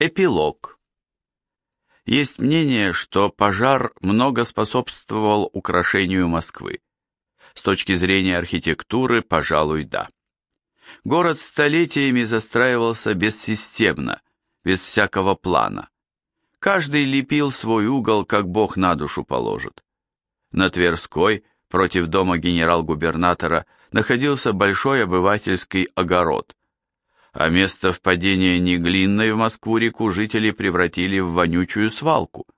Эпилог. Есть мнение, что пожар много способствовал украшению Москвы. С точки зрения архитектуры, пожалуй, да. Город столетиями застраивался бессистемно, без всякого плана. Каждый лепил свой угол, как Бог на душу положит. На Тверской, против дома генерал-губернатора, находился большой обывательский огород, а место впадения Неглинной в Москву-реку жители превратили в вонючую свалку.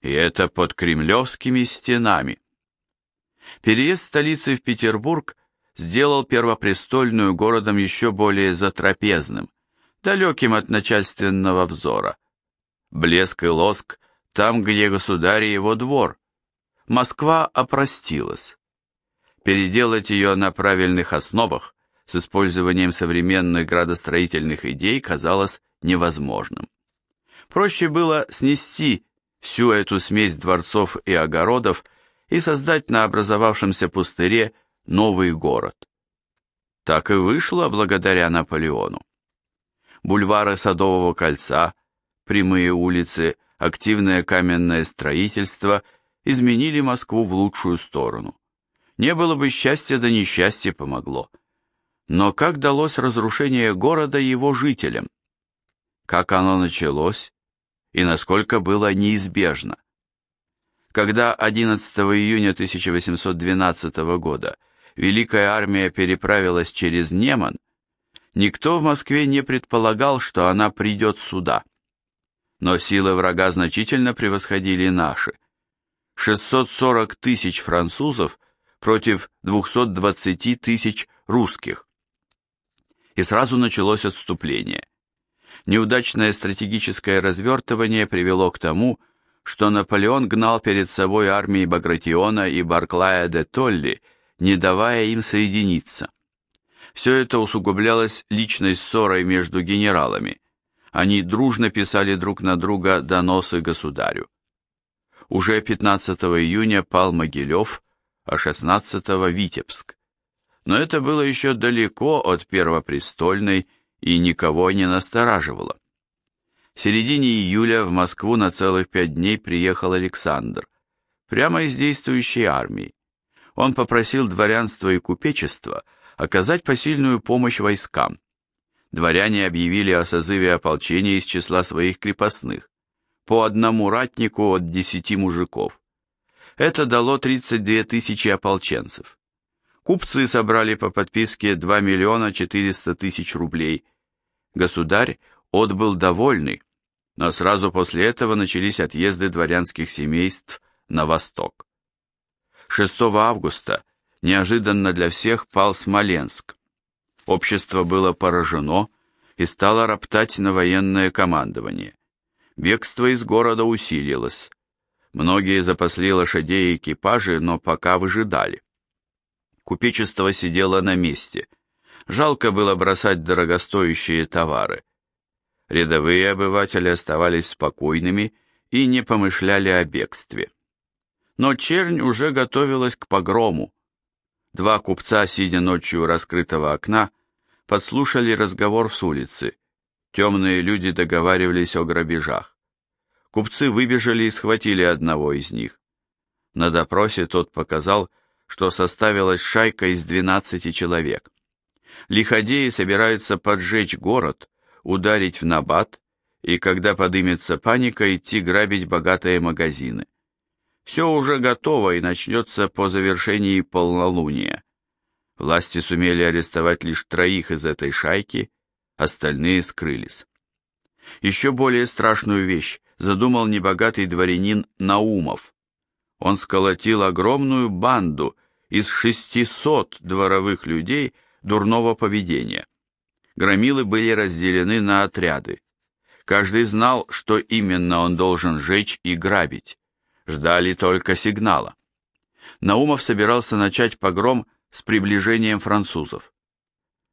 И это под кремлевскими стенами. Переезд столицы в Петербург сделал первопрестольную городом еще более затрапезным, далеким от начальственного взора. Блеск и лоск там, где государь и его двор. Москва опростилась. Переделать ее на правильных основах с использованием современных градостроительных идей казалось невозможным. Проще было снести всю эту смесь дворцов и огородов и создать на образовавшемся пустыре новый город. Так и вышло благодаря Наполеону. Бульвары Садового кольца, прямые улицы, активное каменное строительство изменили Москву в лучшую сторону. Не было бы счастья, да несчастье помогло. Но как далось разрушение города его жителям? Как оно началось и насколько было неизбежно? Когда 11 июня 1812 года Великая армия переправилась через Неман, никто в Москве не предполагал, что она придет сюда. Но силы врага значительно превосходили наши. 640 тысяч французов против 220 тысяч русских и сразу началось отступление. Неудачное стратегическое развертывание привело к тому, что Наполеон гнал перед собой армии Багратиона и Барклая де Толли, не давая им соединиться. Все это усугублялось личной ссорой между генералами. Они дружно писали друг на друга доносы государю. Уже 15 июня пал Могилев, а 16 Витебск но это было еще далеко от Первопрестольной и никого не настораживало. В середине июля в Москву на целых пять дней приехал Александр, прямо из действующей армии. Он попросил дворянство и купечество оказать посильную помощь войскам. Дворяне объявили о созыве ополчения из числа своих крепостных, по одному ратнику от десяти мужиков. Это дало 32 тысячи ополченцев. Купцы собрали по подписке 2 миллиона 400 тысяч рублей. Государь отбыл довольный, но сразу после этого начались отъезды дворянских семейств на восток. 6 августа неожиданно для всех пал Смоленск. Общество было поражено и стало роптать на военное командование. Бегство из города усилилось. Многие запасли лошадей и экипажи, но пока выжидали купечество сидело на месте. Жалко было бросать дорогостоящие товары. Рядовые обыватели оставались спокойными и не помышляли о бегстве. Но чернь уже готовилась к погрому. Два купца, сидя ночью у раскрытого окна, подслушали разговор с улицы. Темные люди договаривались о грабежах. Купцы выбежали и схватили одного из них. На допросе тот показал, что составилась шайка из 12 человек. Лиходеи собираются поджечь город, ударить в набат и, когда подымется паника, идти грабить богатые магазины. Все уже готово и начнется по завершении полнолуния. Власти сумели арестовать лишь троих из этой шайки, остальные скрылись. Еще более страшную вещь задумал небогатый дворянин Наумов, он сколотил огромную банду из 600 дворовых людей дурного поведения. Громилы были разделены на отряды. Каждый знал, что именно он должен жечь и грабить. Ждали только сигнала. Наумов собирался начать погром с приближением французов.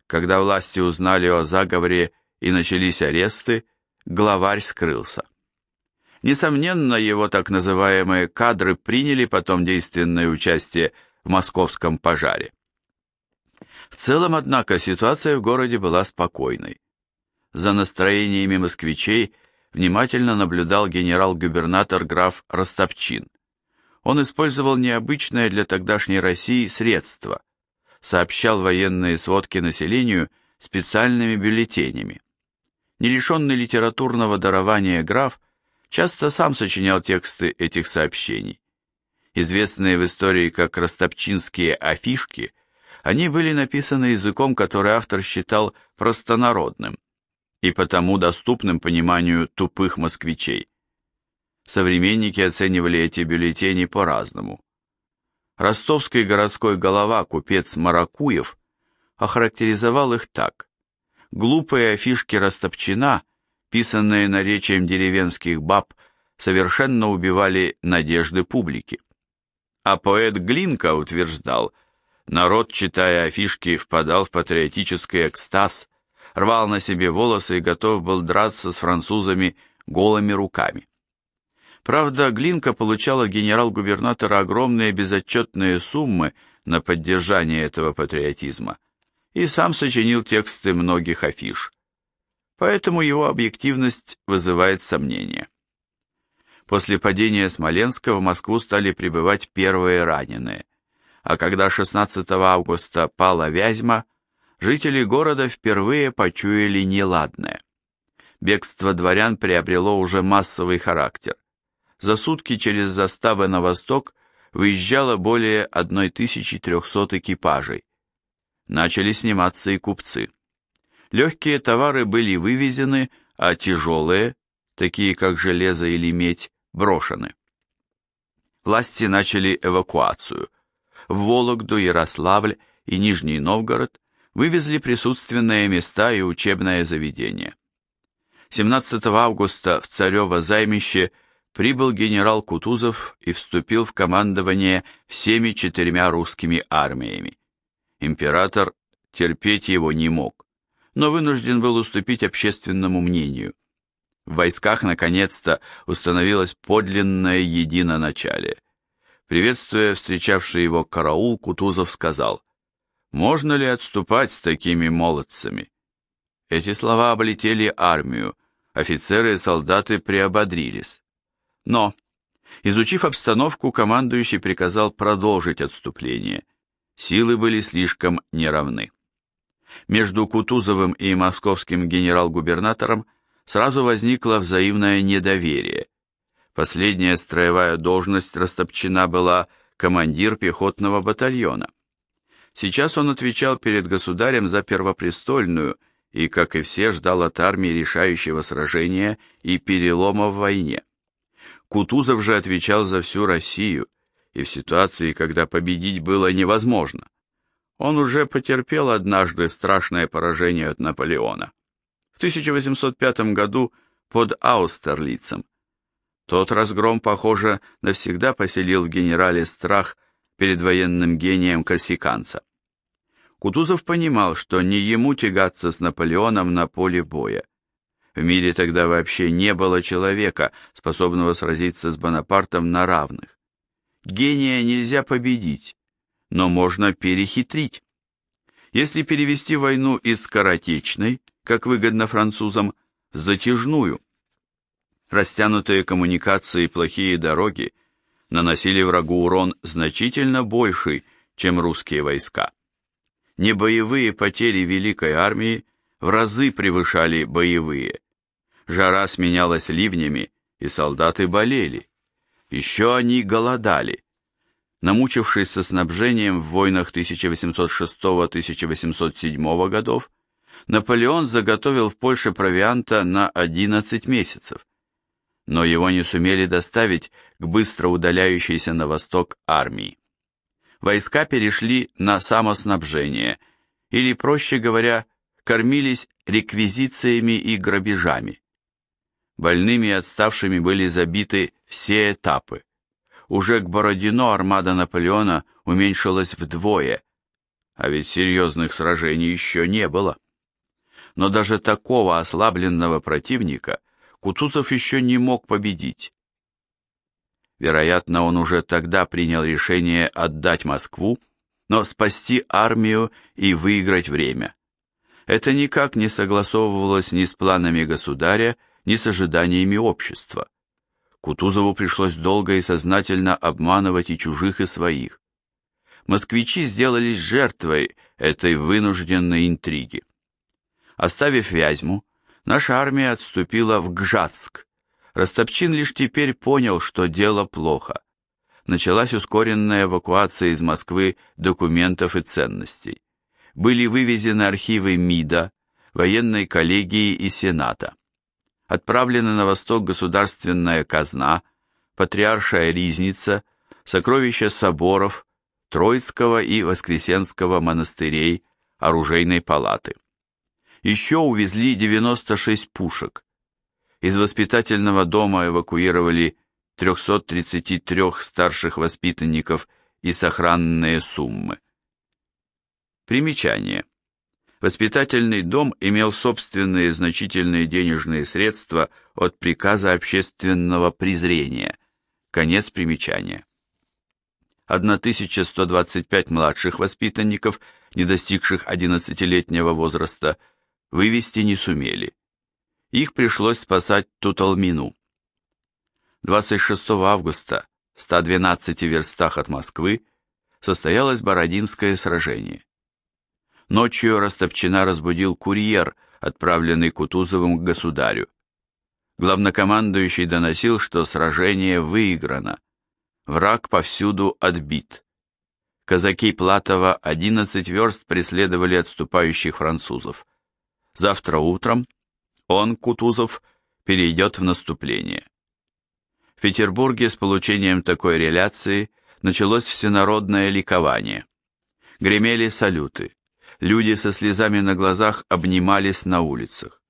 Когда власти узнали о заговоре и начались аресты, главарь скрылся. Несомненно, его так называемые кадры приняли потом действенное участие в московском пожаре. В целом, однако, ситуация в городе была спокойной. За настроениями москвичей внимательно наблюдал генерал-губернатор граф Ростопчин. Он использовал необычное для тогдашней России средство. Сообщал военные сводки населению специальными бюллетенями. Нелишенный литературного дарования граф часто сам сочинял тексты этих сообщений. Известные в истории как ростопчинские афишки, они были написаны языком, который автор считал простонародным и потому доступным пониманию тупых москвичей. Современники оценивали эти бюллетени по-разному. Ростовский городской голова, купец Маракуев, охарактеризовал их так. Глупые афишки Ростопчина, писанные наречием деревенских баб, совершенно убивали надежды публики. А поэт Глинка утверждал, народ, читая афишки, впадал в патриотический экстаз, рвал на себе волосы и готов был драться с французами голыми руками. Правда, Глинка получала генерал-губернатора огромные безотчетные суммы на поддержание этого патриотизма и сам сочинил тексты многих афиш. Поэтому его объективность вызывает сомнения. После падения Смоленска в Москву стали прибывать первые раненые, а когда 16 августа пала Вязьма, жители города впервые почуяли неладное. Бегство дворян приобрело уже массовый характер. За сутки через заставы на восток выезжало более 1300 экипажей. Начали сниматься и купцы. Легкие товары были вывезены, а тяжелые, такие как железо или медь, брошены. Власти начали эвакуацию. В Вологду, Ярославль и Нижний Новгород вывезли присутственные места и учебное заведение. 17 августа в Царево займище прибыл генерал Кутузов и вступил в командование всеми четырьмя русскими армиями. Император терпеть его не мог, но вынужден был уступить общественному мнению. В войсках наконец-то установилось подлинное единоначалие. Приветствуя встречавший его караул, Кутузов сказал, «Можно ли отступать с такими молодцами?» Эти слова облетели армию, офицеры и солдаты приободрились. Но, изучив обстановку, командующий приказал продолжить отступление. Силы были слишком неравны. Между Кутузовым и московским генерал-губернатором сразу возникло взаимное недоверие. Последняя строевая должность Растопчина была командир пехотного батальона. Сейчас он отвечал перед государем за первопрестольную и, как и все, ждал от армии решающего сражения и перелома в войне. Кутузов же отвечал за всю Россию, и в ситуации, когда победить было невозможно. Он уже потерпел однажды страшное поражение от Наполеона в 1805 году под Аустерлицем. Тот разгром, похоже, навсегда поселил в генерале страх перед военным гением корсиканца. Кутузов понимал, что не ему тягаться с Наполеоном на поле боя. В мире тогда вообще не было человека, способного сразиться с Бонапартом на равных. Гения нельзя победить, но можно перехитрить. Если перевести войну из скоротечной, как выгодно французам, затяжную. Растянутые коммуникации и плохие дороги наносили врагу урон значительно больший, чем русские войска. Небоевые потери Великой армии в разы превышали боевые. Жара сменялась ливнями, и солдаты болели. Еще они голодали. Намучившись со снабжением в войнах 1806-1807 годов, Наполеон заготовил в Польше провианта на 11 месяцев, но его не сумели доставить к быстро удаляющейся на восток армии. Войска перешли на самоснабжение, или, проще говоря, кормились реквизициями и грабежами. Больными и отставшими были забиты все этапы. Уже к Бородино армада Наполеона уменьшилась вдвое, а ведь серьезных сражений еще не было но даже такого ослабленного противника Кутузов еще не мог победить. Вероятно, он уже тогда принял решение отдать Москву, но спасти армию и выиграть время. Это никак не согласовывалось ни с планами государя, ни с ожиданиями общества. Кутузову пришлось долго и сознательно обманывать и чужих, и своих. Москвичи сделались жертвой этой вынужденной интриги. Оставив Вязьму, наша армия отступила в Гжатск. Растопчин лишь теперь понял, что дело плохо. Началась ускоренная эвакуация из Москвы документов и ценностей. Были вывезены архивы МИДа, военной коллегии и Сената. Отправлена на восток государственная казна, патриаршая ризница, сокровища соборов, Троицкого и Воскресенского монастырей, оружейной палаты. Еще увезли 96 пушек. Из воспитательного дома эвакуировали 333 старших воспитанников и сохранные суммы. Примечание. Воспитательный дом имел собственные значительные денежные средства от приказа общественного презрения. Конец примечания. 1125 младших воспитанников, не достигших 11-летнего возраста, вывести не сумели. Их пришлось спасать Туталмину. 26 августа в 112 верстах от Москвы состоялось Бородинское сражение. Ночью Ростопчина разбудил курьер, отправленный Кутузовым к государю. Главнокомандующий доносил, что сражение выиграно. Враг повсюду отбит. Казаки Платова 11 верст преследовали отступающих французов. Завтра утром он, Кутузов, перейдет в наступление. В Петербурге с получением такой реляции началось всенародное ликование. Гремели салюты. Люди со слезами на глазах обнимались на улицах.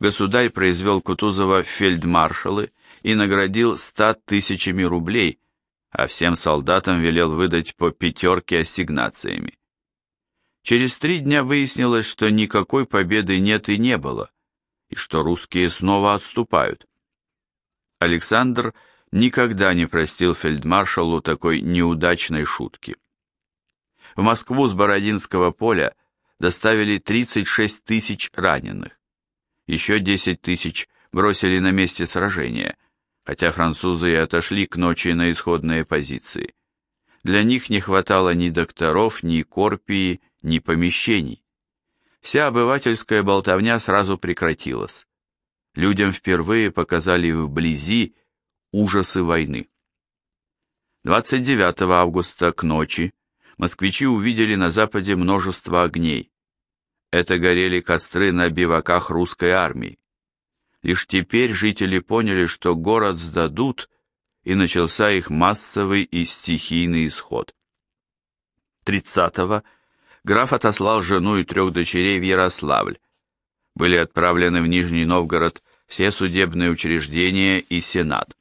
Государь произвел Кутузова фельдмаршалы и наградил ста тысячами рублей, а всем солдатам велел выдать по пятерке ассигнациями. Через три дня выяснилось, что никакой победы нет и не было, и что русские снова отступают. Александр никогда не простил фельдмаршалу такой неудачной шутки. В Москву с Бородинского поля доставили 36 тысяч раненых. Еще 10 тысяч бросили на месте сражения, хотя французы и отошли к ночи на исходные позиции. Для них не хватало ни докторов, ни корпии, ни помещений. Вся обывательская болтовня сразу прекратилась. Людям впервые показали вблизи ужасы войны. 29 августа к ночи москвичи увидели на западе множество огней. Это горели костры на биваках русской армии. Лишь теперь жители поняли, что город сдадут, и начался их массовый и стихийный исход. 30-го граф отослал жену и трех дочерей в Ярославль. Были отправлены в Нижний Новгород все судебные учреждения и сенат.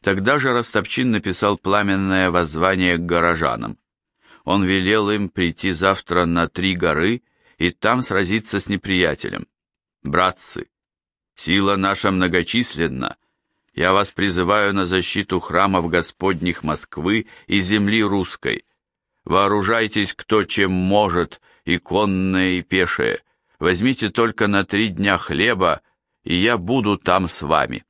Тогда же Ростопчин написал пламенное воззвание к горожанам. Он велел им прийти завтра на три горы и там сразиться с неприятелем. Братцы, сила наша многочисленна, я вас призываю на защиту храмов Господних Москвы и земли русской. Вооружайтесь кто чем может, и конное, и пешее. Возьмите только на три дня хлеба, и я буду там с вами.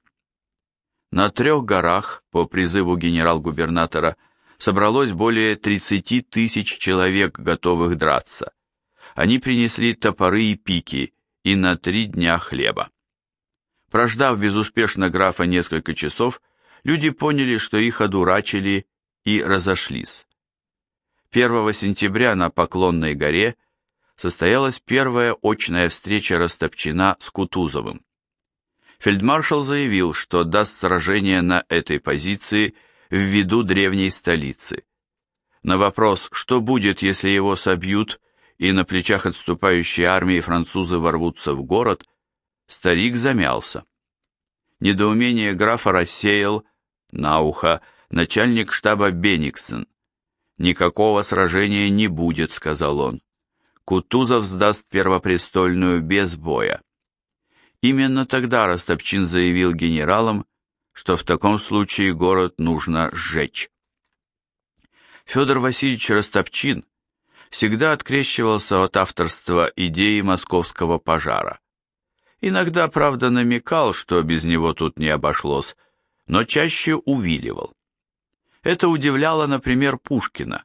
На трех горах, по призыву генерал-губернатора, собралось более 30 тысяч человек, готовых драться. Они принесли топоры и пики, и на три дня хлеба. Прождав безуспешно графа несколько часов, люди поняли, что их одурачили и разошлись. 1 сентября на Поклонной горе состоялась первая очная встреча Ростопчина с Кутузовым. Фельдмаршал заявил, что даст сражение на этой позиции в виду древней столицы. На вопрос, что будет, если его собьют, и на плечах отступающей армии французы ворвутся в город, Старик замялся. Недоумение графа рассеял на ухо начальник штаба Бениксон. «Никакого сражения не будет», — сказал он. Кутузов сдаст первопрестольную без боя. Именно тогда Ростопчин заявил генералам, что в таком случае город нужно сжечь. Федор Васильевич Ростопчин всегда открещивался от авторства идеи московского пожара. Иногда, правда, намекал, что без него тут не обошлось, но чаще увиливал. Это удивляло, например, Пушкина.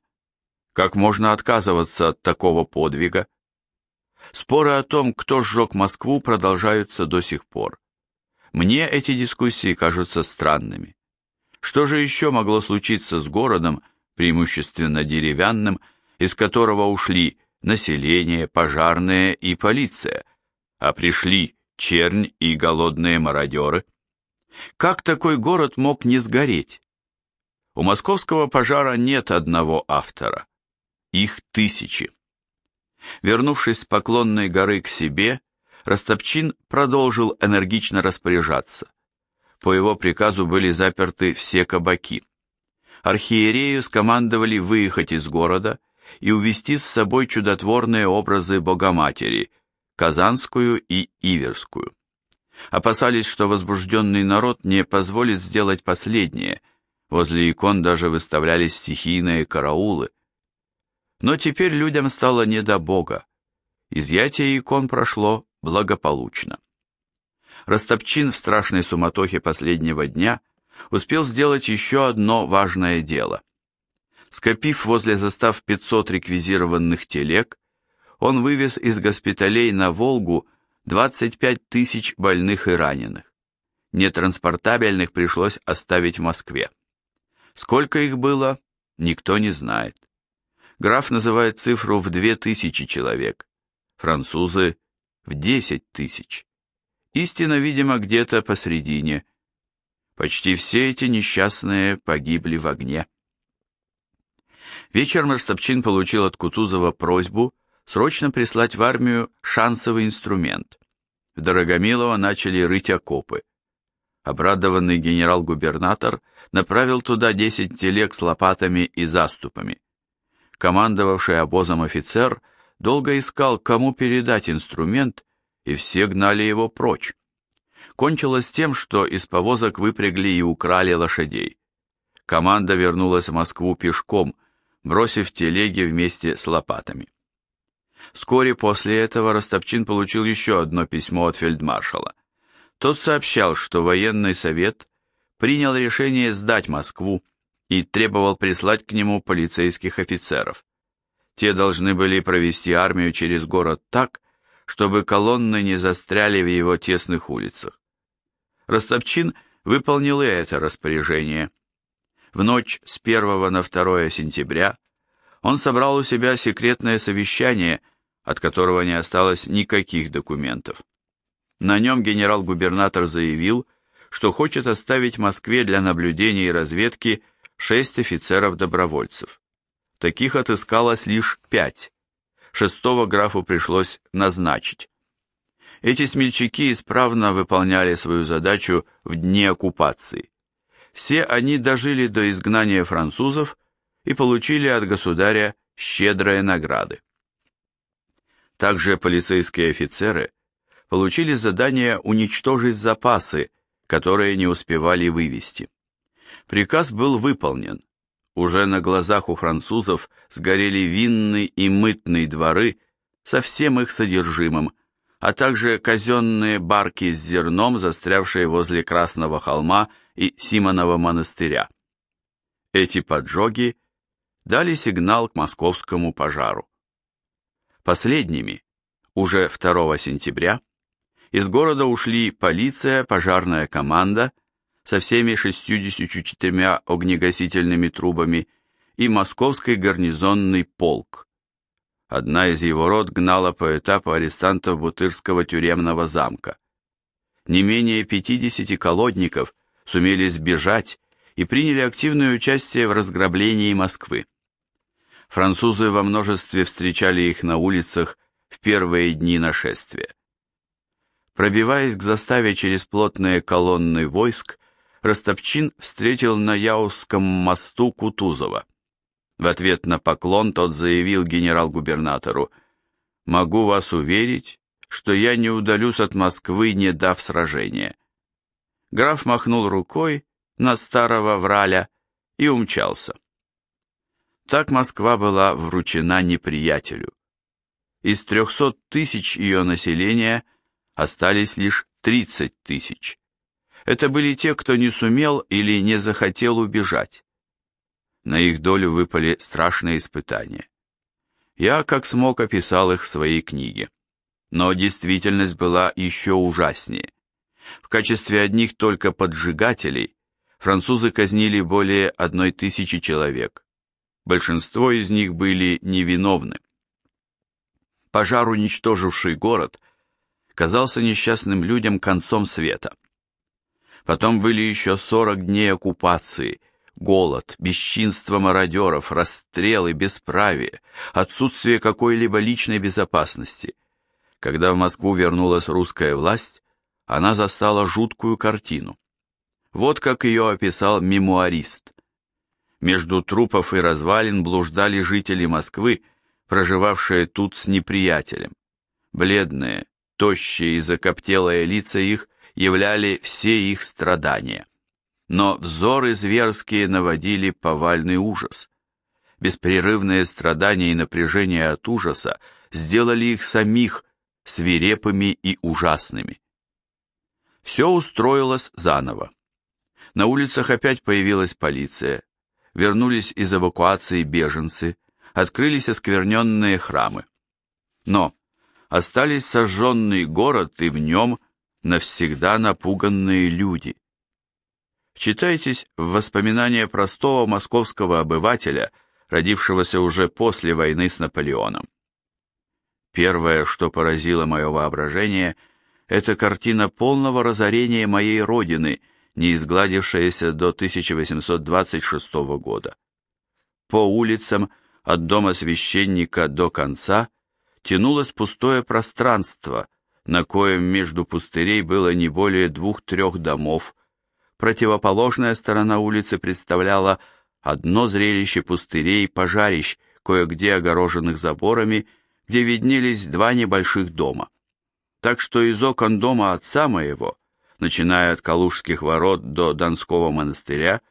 Как можно отказываться от такого подвига? Споры о том, кто сжег Москву, продолжаются до сих пор. Мне эти дискуссии кажутся странными. Что же еще могло случиться с городом, преимущественно деревянным, из которого ушли население, пожарные и полиция, а пришли чернь и голодные мародеры? Как такой город мог не сгореть? У московского пожара нет одного автора. Их тысячи. Вернувшись с поклонной горы к себе, Растопчин продолжил энергично распоряжаться. По его приказу были заперты все кабаки. Архиерею скомандовали выехать из города и увести с собой чудотворные образы Богоматери, Казанскую и Иверскую. Опасались, что возбужденный народ не позволит сделать последнее, возле икон даже выставлялись стихийные караулы. Но теперь людям стало не до Бога. Изъятие икон прошло благополучно. Растопчин в страшной суматохе последнего дня успел сделать еще одно важное дело. Скопив возле застав 500 реквизированных телег, он вывез из госпиталей на Волгу 25 тысяч больных и раненых. Нетранспортабельных пришлось оставить в Москве. Сколько их было, никто не знает. Граф называет цифру в 2000 человек, французы в 10 тысяч. Истина, видимо, где-то посредине. Почти все эти несчастные погибли в огне. Вечером Ростопчин получил от Кутузова просьбу срочно прислать в армию шансовый инструмент. В Дорогомилово начали рыть окопы. Обрадованный генерал-губернатор направил туда 10 телег с лопатами и заступами. Командовавший обозом офицер долго искал, кому передать инструмент, и все гнали его прочь. Кончилось тем, что из повозок выпрягли и украли лошадей. Команда вернулась в Москву пешком, бросив телеги вместе с лопатами. Вскоре после этого Ростопчин получил еще одно письмо от фельдмаршала. Тот сообщал, что военный совет принял решение сдать Москву и требовал прислать к нему полицейских офицеров. Те должны были провести армию через город так, чтобы колонны не застряли в его тесных улицах. Ростопчин выполнил и это распоряжение. В ночь с 1 на 2 сентября он собрал у себя секретное совещание, от которого не осталось никаких документов. На нем генерал-губернатор заявил, что хочет оставить Москве для наблюдения и разведки шесть офицеров-добровольцев. Таких отыскалось лишь пять. Шестого графу пришлось назначить. Эти смельчаки исправно выполняли свою задачу в дни оккупации. Все они дожили до изгнания французов и получили от государя щедрые награды. Также полицейские офицеры получили задание уничтожить запасы, которые не успевали вывести. Приказ был выполнен. Уже на глазах у французов сгорели винный и мытный дворы со всем их содержимым, а также казенные барки с зерном, застрявшие возле Красного холма и Симонова монастыря. Эти поджоги дали сигнал к московскому пожару. Последними, уже 2 сентября, из города ушли полиция, пожарная команда со всеми 64 огнегасительными трубами и московский гарнизонный полк. Одна из его рот гнала по этапу арестантов Бутырского тюремного замка. Не менее 50 колодников сумели сбежать и приняли активное участие в разграблении Москвы. Французы во множестве встречали их на улицах в первые дни нашествия. Пробиваясь к заставе через плотные колонны войск, Ростопчин встретил на Яузском мосту Кутузова. В ответ на поклон тот заявил генерал-губернатору, «Могу вас уверить, что я не удалюсь от Москвы, не дав сражения». Граф махнул рукой на старого враля и умчался. Так Москва была вручена неприятелю. Из трехсот тысяч ее населения остались лишь 30 тысяч. Это были те, кто не сумел или не захотел убежать. На их долю выпали страшные испытания. Я, как смог, описал их в своей книге. Но действительность была еще ужаснее. В качестве одних только поджигателей французы казнили более одной тысячи человек. Большинство из них были невиновны. Пожар, уничтоживший город, казался несчастным людям концом света. Потом были еще 40 дней оккупации, голод, бесчинство мародеров, расстрелы, бесправие, отсутствие какой-либо личной безопасности. Когда в Москву вернулась русская власть, она застала жуткую картину. Вот как ее описал мемуарист. Между трупов и развалин блуждали жители Москвы, проживавшие тут с неприятелем. Бледные, тощие и закоптелые лица их являли все их страдания. Но взоры зверские наводили повальный ужас. Беспрерывные страдания и напряжение от ужаса сделали их самих свирепыми и ужасными. Все устроилось заново. На улицах опять появилась полиция, вернулись из эвакуации беженцы, открылись оскверненные храмы. Но остались сожженный город и в нем навсегда напуганные люди. Вчитайтесь в воспоминания простого московского обывателя, родившегося уже после войны с Наполеоном. Первое, что поразило мое воображение, это картина полного разорения моей родины – не изгладившаяся до 1826 года. По улицам от дома священника до конца тянулось пустое пространство, на коем между пустырей было не более двух-трех домов. Противоположная сторона улицы представляла одно зрелище пустырей и пожарищ, кое-где огороженных заборами, где виднелись два небольших дома. Так что из окон дома отца моего начиная от Калужских ворот до Донского монастыря,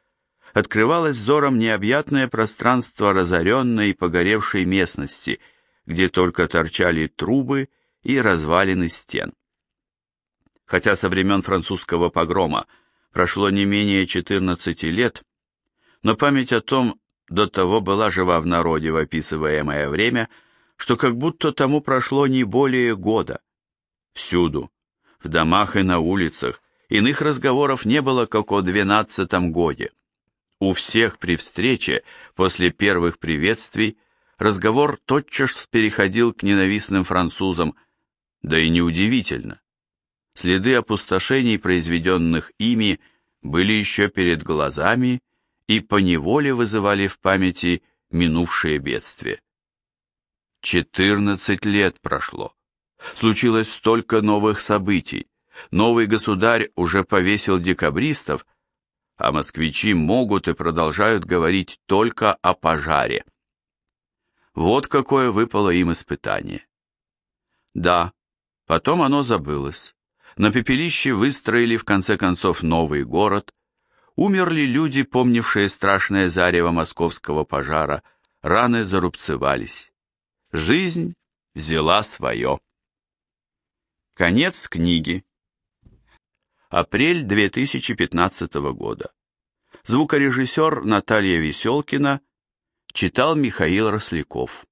открывалось взором необъятное пространство разоренной и погоревшей местности, где только торчали трубы и развалины стен. Хотя со времен французского погрома прошло не менее 14 лет, но память о том до того была жива в народе в описываемое время, что как будто тому прошло не более года. Всюду, в домах и на улицах, иных разговоров не было, как о двенадцатом годе. У всех при встрече, после первых приветствий, разговор тотчас переходил к ненавистным французам, да и неудивительно. Следы опустошений, произведенных ими, были еще перед глазами и поневоле вызывали в памяти минувшее бедствие. Четырнадцать лет прошло. Случилось столько новых событий. Новый государь уже повесил декабристов, а москвичи могут и продолжают говорить только о пожаре. Вот какое выпало им испытание. Да, потом оно забылось. На пепелище выстроили в конце концов новый город, умерли люди, помнившие страшное зарево московского пожара, раны зарубцевались. Жизнь взяла свое. Конец книги. Апрель 2015 года. Звукорежиссер Наталья Веселкина читал Михаил Росляков.